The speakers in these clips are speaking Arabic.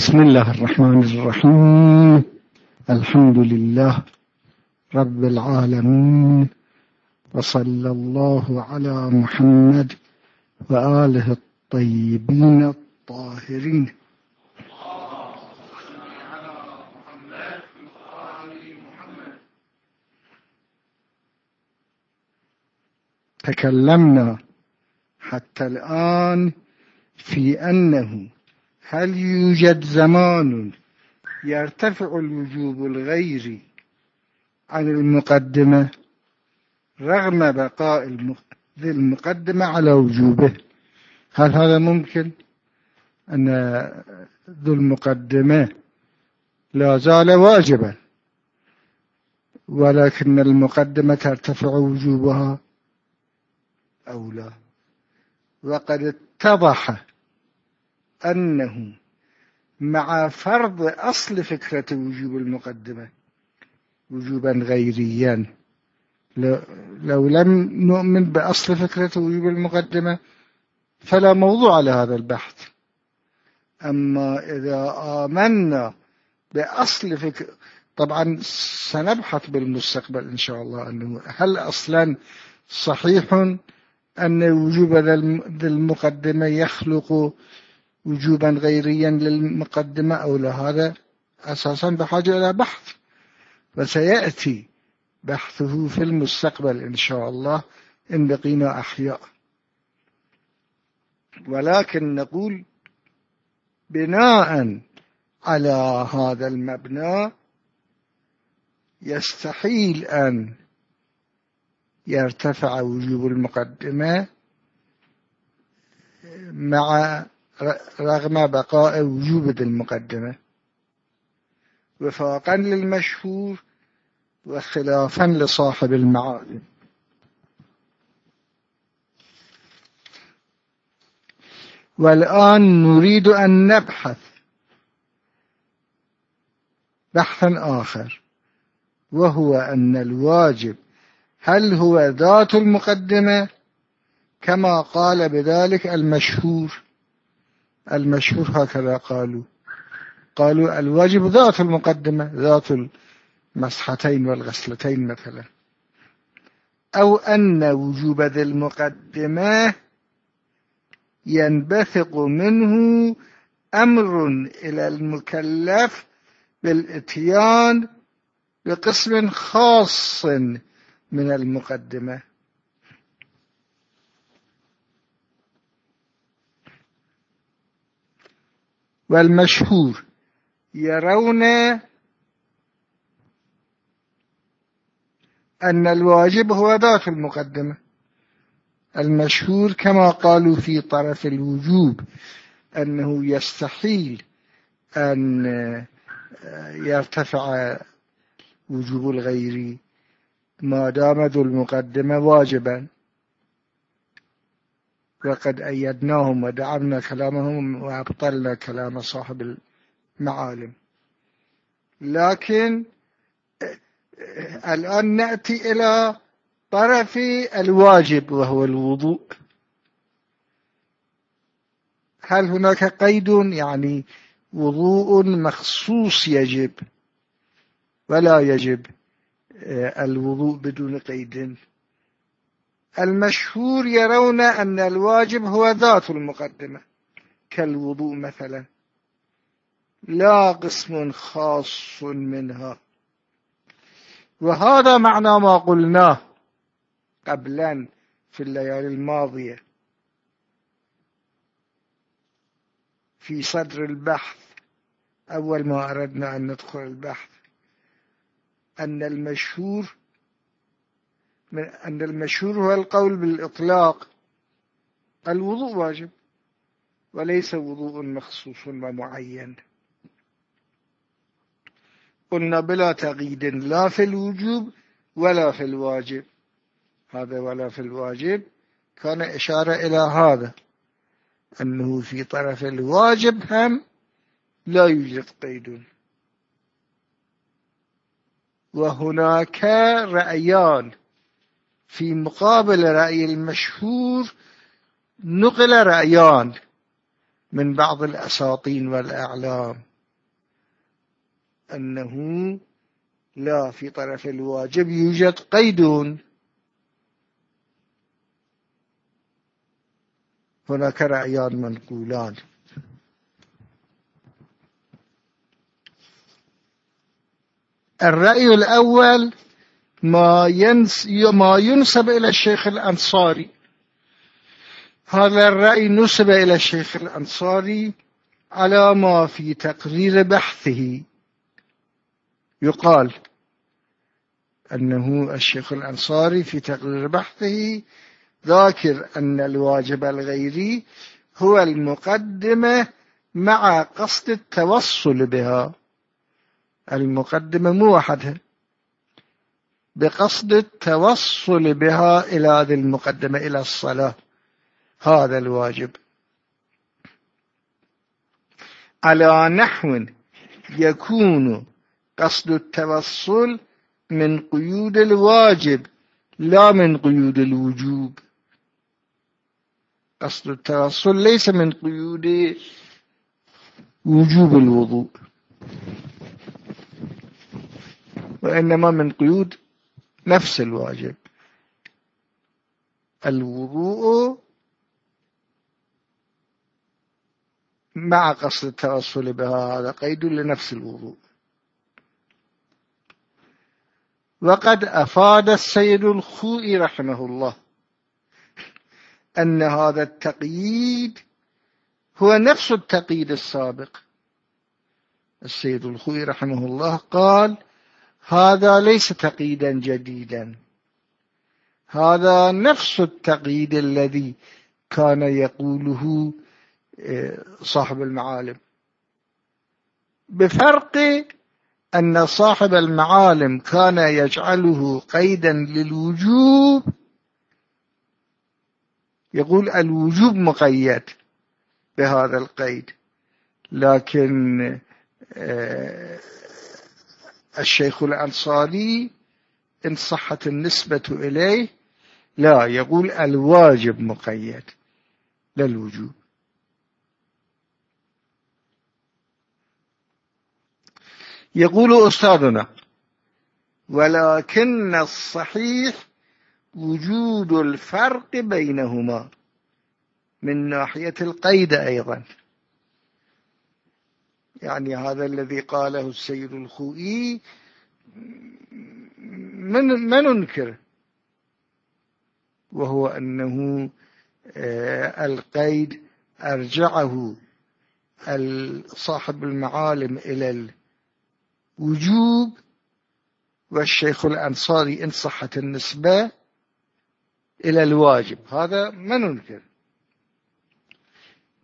بسم الله الرحمن الرحيم. الحمد لله رب العالمين. وصلى الله على محمد وآله الطيبين الطاهرين. تكلمنا حتى الآن في أنه هل يوجد زمان يرتفع الوجوب الغيري عن المقدمة رغم بقاء ذي المقدمة على وجوبه؟ هل هذا ممكن أن ذو المقدمة لا زال واجبا ولكن المقدمة ترتفع وجوبها أو لا؟ وقد اتضح أنه مع فرض أصل فكرة وجوب المقدمة وجوبا غيريا. لو لم نؤمن بأصل فكرة وجوب المقدمة فلا موضوع لهذا البحث. أما إذا آمنا بأصل فكرة طبعا سنبحث بالمستقبل إن شاء الله أنه هل أصلا صحيح أن وجوب ذا المقدمة يخلق وجوبا غيريا للمقدمة أو لا هذا أساسا بحاجة إلى بحث. وسيأتي بحثه في المستقبل إن شاء الله إن بقينا أحياء. ولكن نقول بناء على هذا المبنى يستحيل أن يرتفع وجوب المقدمة مع رغم بقاء وجوب المقدمة وفاقا للمشهور وخلافا لصاحب المعالم والآن نريد أن نبحث بحثا آخر وهو أن الواجب هل هو ذات المقدمة كما قال بذلك المشهور المشهور هكذا قالوا. قالوا الواجب ذات المقدمة ذات المسحتين والغسلتين مثلا. أو أن وجوب ذي المقدمة ينبثق منه أمر إلى المكلف بالإتيان بقسم خاص من المقدمة. والمشهور. يرون أن الواجب هو ذات المقدمة. المشهور كما قالوا في طرف الوجوب أنه يستحيل أن يرتفع وجوب الغير ما دام ذو المقدمة واجبا. وقد أيدناهم ودعمنا كلامهم وأبطلنا كلام صاحب المعالم. لكن الآن نأتي إلى طرف الواجب وهو الوضوء. هل هناك قيد؟ يعني وضوء مخصوص يجب ولا يجب الوضوء بدون قيد. المشهور يرون أن الواجب هو ذات المقدمة كالوضوء مثلا. لا قسم خاص منها. وهذا معنى ما قلناه قبلا في الليالي الماضية. في صدر البحث أول ما أردنا أن ندخل البحث أن المشهور من أن المشهور هو القول بالإطلاق. الوضوء واجب وليس وضوء مخصوص ومعين. قلنا بلا تقييد لا في الوجوب ولا في الواجب. هذا ولا في الواجب. كان إشارة إلى هذا أنه في طرف الواجب هم لا يوجد قيد. وهناك رأيان. في مقابل رأي المشهور نقل رأيان من بعض الأساطين والأعلام. أنه لا في طرف الواجب يوجد قيد هناك رأيان منقولان. الرأي الأول ما, ينس ما ينسب إلى الشيخ الأنصاري. هذا الرأي نسب إلى الشيخ الأنصاري على ما في تقرير بحثه. يقال أنه الشيخ الأنصاري في تقرير بحثه ذاكر أن الواجب الغيري هو المقدمة مع قصد التوصل بها. المقدمة مو وحدها بقصد التوصل بها إلى هذه المقدمة إلى الصلاة. هذا الواجب. على نحو يكون قصد التوصل من قيود الواجب لا من قيود الوجوب. قصد التوصل ليس من قيود وجوب الوضوء وإنما من قيود نفس الواجب. الوضوء مع قصد التوصل بها هذا قيد لنفس الوضوء. وقد أفاد السيد الخوئي رحمه الله أن هذا التقييد هو نفس التقييد السابق. السيد الخوئي رحمه الله قال هذا ليس تقييدا جديدا. هذا نفس التقييد الذي كان يقوله آه، صاحب المعالم. بفرق أن صاحب المعالم كان يجعله قيدا للوجوب. يقول الوجوب مقيد بهذا القيد لكن آه، الشيخ الأنصاري إن صحت النسبة إليه لا يقول الواجب مقيد للوجوب. يقول أستاذنا ولكن الصحيح وجود الفرق بينهما من ناحية القيد أيضا. يعني هذا الذي قاله السيد الخوئي من ما ننكره وهو أنه آه، القيد أرجعه صاحب المعالم إلى الوجوب والشيخ الأنصاري إن صحت النسبة إلى الواجب. هذا ما ننكر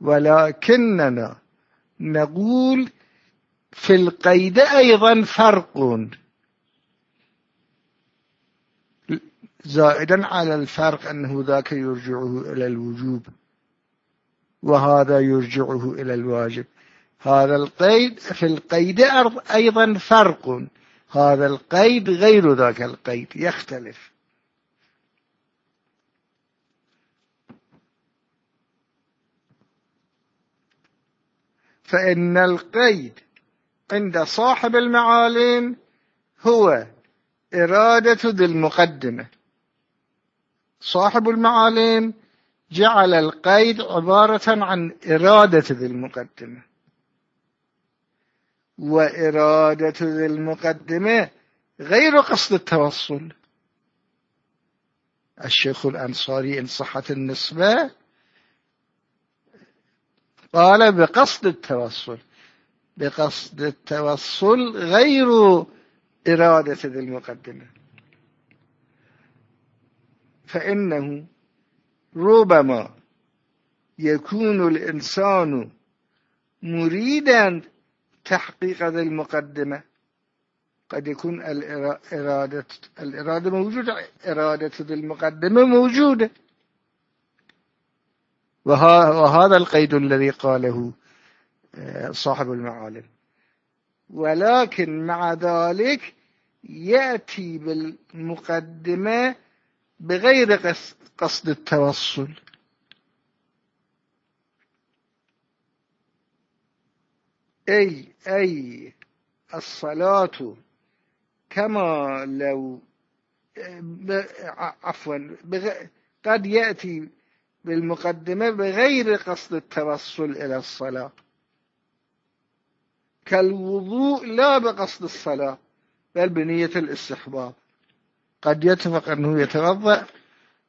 ولكننا نقول في القيد أيضا فرق. زائدا على الفرق أنه ذاك يرجعه إلى الوجوب وهذا يرجعه إلى الواجب. هذا القيد في القيد أيضا فرق. هذا القيد غير ذاك القيد يختلف. فإن القيد عند صاحب المعالم هو إرادة ذي المقدمة. صاحب المعالم جعل القيد عبارة عن إرادة ذي المقدمة. وإرادة ذي المقدمة غير قصد التوصل. الشيخ الأنصاري إن صحت النسبة قال بقصد التوصل. بقصد التوصل غير إرادة ذي المقدمة. فإنه ربما يكون الإنسان مريدا تحقيق ذي المقدمة. قد يكون الإرادة, الإرادة موجودة إرادة ذي المقدمة موجودة. وهذا القيد الذي قاله آه، صاحب المعالم. ولكن مع ذلك يأتي بالمقدمة بغير قصد التوصل. أي أي الصلاة كما لو عفوا قد يأتي بالمقدمة بغير قصد التوصل إلى الصلاة. كالوضوء لا بقصد الصلاة بل بنية الاستحباب. قد يتفق أنه يتوضأ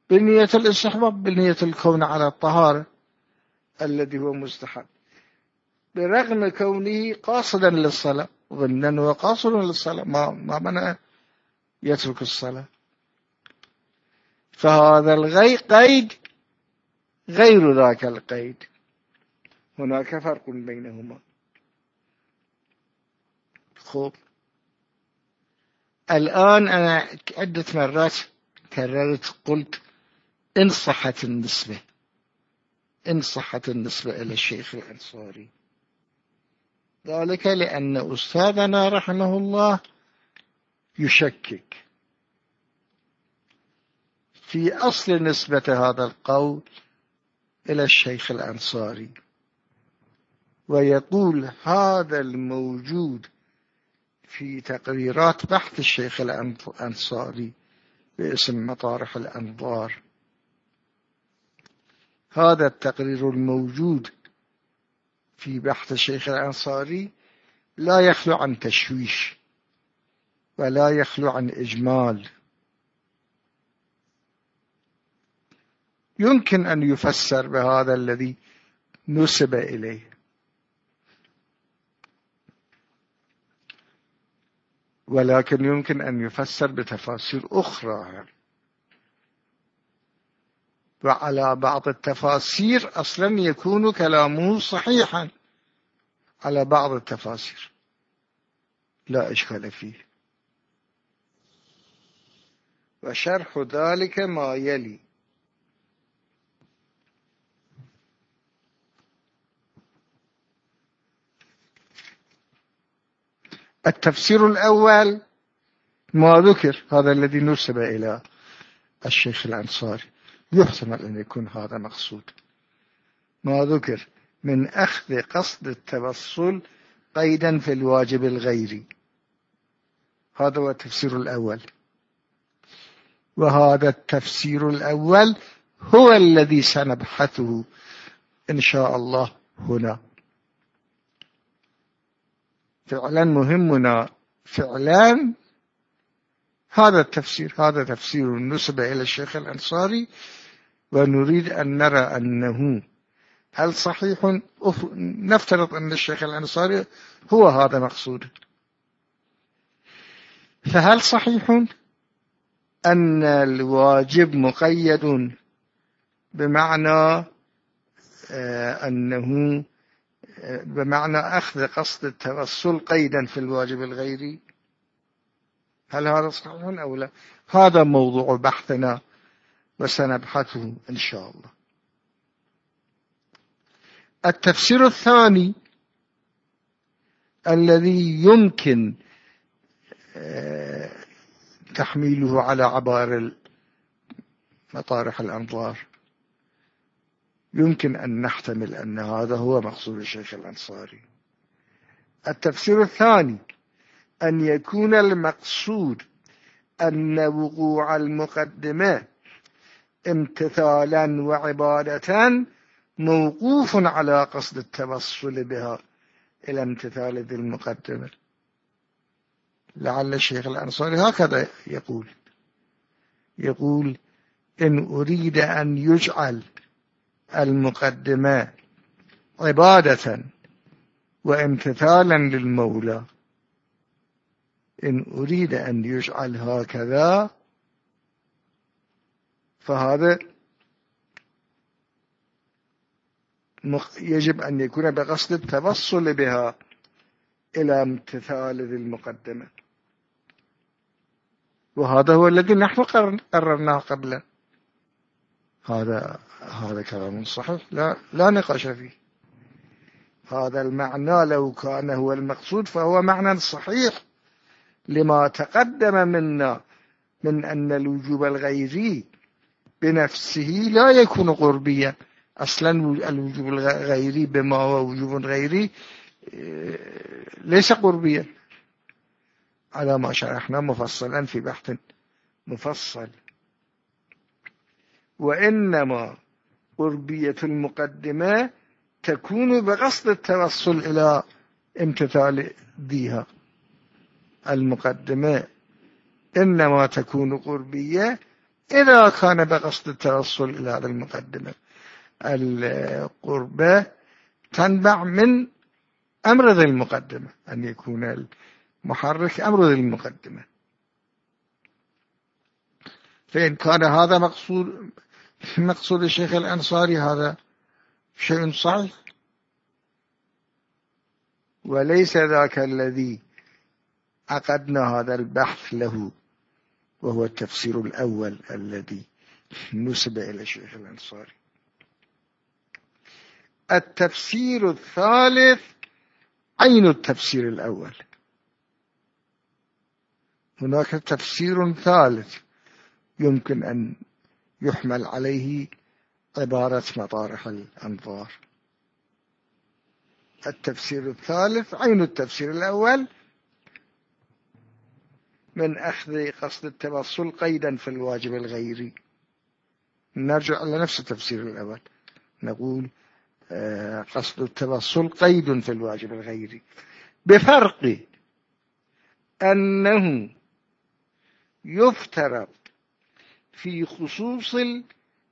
بنية الاستحباب بنية الكون على الطهارة الذي هو مستحب. برغم كونه قاصدا للصلاة ظنا وقاصدا للصلاة ما ما منع يترك الصلاة. فهذا الغي قيد غير ذاك القيد. هناك فرق بينهما. خوب. الآن أنا عدة مرات كررت قلت إن صحت النسبة. إن صحت النسبة إلى الشيخ الأنصاري. ذلك لأن أستاذنا رحمه الله يشكك. في أصل نسبة هذا القول إلى الشيخ الأنصاري. ويقول هذا الموجود في تقريرات بحث الشيخ الأنصاري باسم مطارح الأنظار. هذا التقرير الموجود في بحث الشيخ الأنصاري لا يخلو عن تشويش ولا يخلو عن إجمال. يمكن أن يفسر بهذا الذي نسب إليه. ولكن يمكن أن يفسر بتفاسير أخرى. وعلى بعض التفاسير أصلا يكون كلامه صحيحا. على بعض التفاسير. لا إشكال فيه. وشرح ذلك ما يلي. التفسير الأول ما ذكر هذا الذي نسب إلى الشيخ الأنصاري. يحتمل أن يكون هذا مقصود. ما ذكر من أخذ قصد التوصل قيدا في الواجب الغيري هذا هو التفسير الأول. وهذا التفسير الأول هو الذي سنبحثه إن شاء الله هنا. فعلا مهمنا. فعلا هذا التفسير هذا تفسير النسبة إلى الشيخ الأنصاري ونريد أن نرى أنه هل صحيح؟ نفترض أن الشيخ الأنصاري هو هذا مقصود. فهل صحيح أن الواجب مقيد بمعنى آه، أنه بمعنى أخذ قصد التوصل قيدا في الواجب الغيري. هل هذا صحيح أو لا؟ هذا موضوع بحثنا وسنبحثه إن شاء الله. التفسير الثاني الذي يمكن آه، تحميله على عبار مطارح الأنظار. يمكن أن نحتمل أن هذا هو مقصود الشيخ الأنصاري. التفسير الثاني أن يكون المقصود أن وقوع المقدمة امتثالا وعبادة موقوف على قصد التوصل بها إلى امتثال ذي المقدمة. لعل الشيخ الأنصاري هكذا يقول. يقول إن أريد أن يجعل المقدمة عبادة وامتثالا للمولى. إن أريد أن يجعل هكذا فهذا يجب أن يكون بقصد التوصل بها إلى امتثال ذي المقدمة. وهذا هو الذي نحن قررناه قبل هذا هذا كلام صحيح. لا لا نقاش فيه. هذا المعنى لو كان هو المقصود فهو معنى صحيح لما تقدم منا من أن الوجوب الغيري بنفسه لا يكون قربيا. أصلا الوجوب الغيري بما هو وجوب غيري آه، ليس قربيا. على ما شرحنا مفصلا في بحث مفصل. وإنما قربية المقدمة تكون بقصد التوصل إلى امتثال ديها المقدمة. إنما تكون قربية إذا كان بقصد التوصل إلى هذا المقدمة. القربة تنبع من أمر ذي المقدمة أن يكون المحرك أمر ذي المقدمة. فإن كان هذا مقصود مقصود الشيخ الأنصاري هذا شيء صحيح؟ وليس ذاك الذي عقدنا هذا البحث له وهو التفسير الأول الذي نسب إلى الشيخ الأنصاري. التفسير الثالث عين التفسير الأول. هناك تفسير ثالث يمكن أن يحمل عليه عبارة مطارح الأنظار. التفسير الثالث عين التفسير الأول. من أخذ قصد التوصل قيدا في الواجب الغيري نرجع إلى نفس التفسير الأول. نقول آه، قصد التوصل قيد في الواجب الغيري بفرق أنه يفترض في خصوص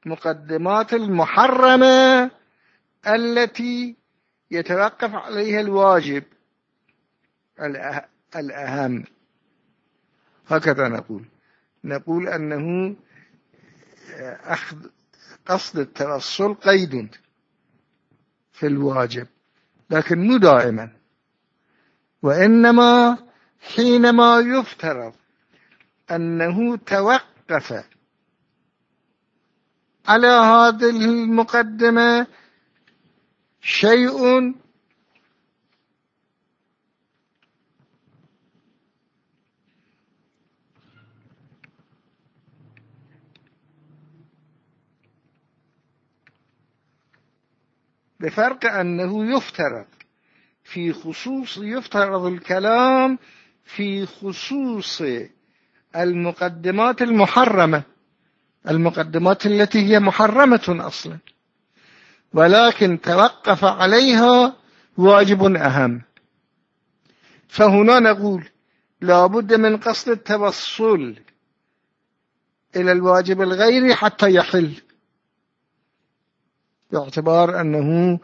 المقدمات المحرمة التي يتوقف عليها الواجب الأهم. هكذا نقول. نقول أنه أخذ قصد التوصل قيد في الواجب لكن مو دائما. وإنما حينما يفترض أنه توقف على هذه المقدمة شيء بفرق أنه يفترض في خصوص يفترض الكلام في خصوص المقدمات المحرمة. المقدمات التي هي محرمة أصلا. ولكن توقف عليها واجب أهم. فهنا نقول لا بد من قصد التوصل إلى الواجب الغيري حتى يحل باعتبار أنه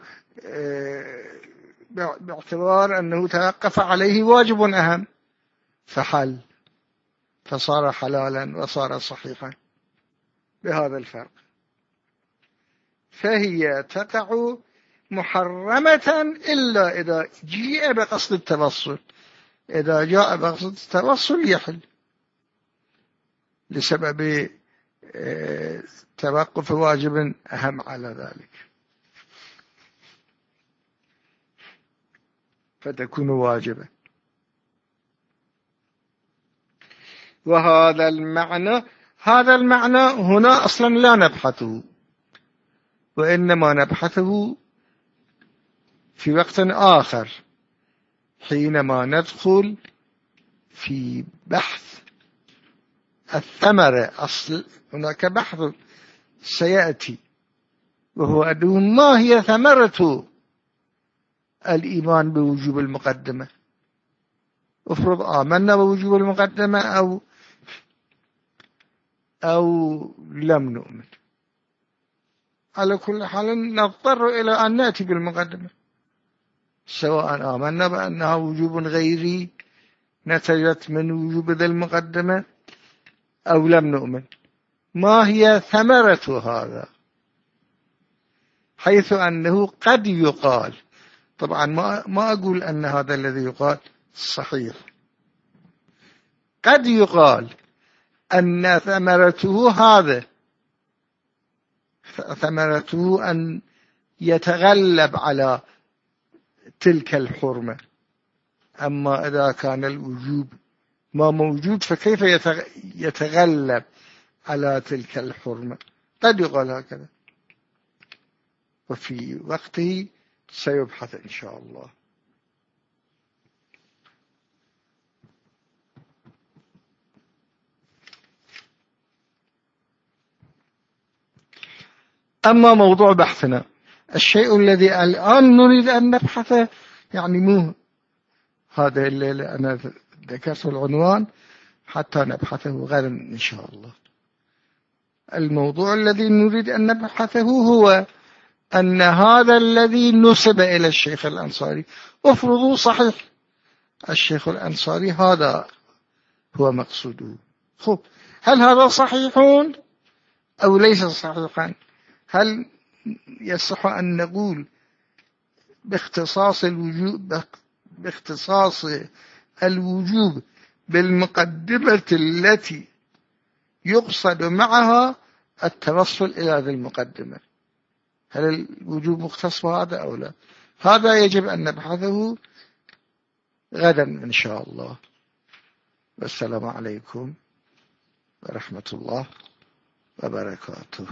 آه، باعتبار أنه توقف عليه واجب أهم. فحل. فصار حلالا وصار صحيحا. بهذا الفرق. فهي تقع محرمة إلا إذا جيء بقصد التوصل. إذا جاء بقصد التوصل يحل. لسبب آه، توقف واجب أهم على ذلك. فتكون واجبة. وهذا المعنى هذا المعنى هنا أصلا لا نبحثه وإنما نبحثه في وقت آخر حينما ندخل في بحث الثمرة. أصل هناك بحث سيأتي وهو أنه ما هي ثمرة الإيمان بوجوب المقدمة؟ افرض آمنا بوجوب المقدمة أو أو لم نؤمن. على كل حال نضطر إلى أن نأتي بالمقدمة. سواء آمنا بأنها وجوب غيري نتجت من وجوب ذا المقدمة أو لم نؤمن. ما هي ثمرة هذا؟ حيث أنه قد يقال طبعا ما, ما أقول أن هذا الذي يقال صحيح. قد يقال أن ثمرته هذا ثمرته أن يتغلب على تلك الحرمة. أما إذا كان الوجوب ما موجود فكيف يتغلب على تلك الحرمة؟ قد يقال هكذا. وفي وقته سيبحث إن شاء الله. أما موضوع بحثنا الشيء الذي الآن نريد أن نبحثه يعني مو هذا الليلة أنا ذكرت العنوان حتى نبحثه غدا إن شاء الله. الموضوع الذي نريد أن نبحثه هو أن هذا الذي نسب إلى الشيخ الأنصاري افرضوا صحيح الشيخ الأنصاري هذا هو مقصوده. خب هل هذا صحيح أو ليس صحيحا؟ هل يصح أن نقول باختصاص الوجوب باختصاص الوجوب بالمقدمة التي يقصد معها التوصل إلى هذه المقدمة؟ هل الوجوب مختص بهذا أو لا؟ هذا يجب أن نبحثه غدا إن شاء الله. والسلام عليكم ورحمة الله وبركاته.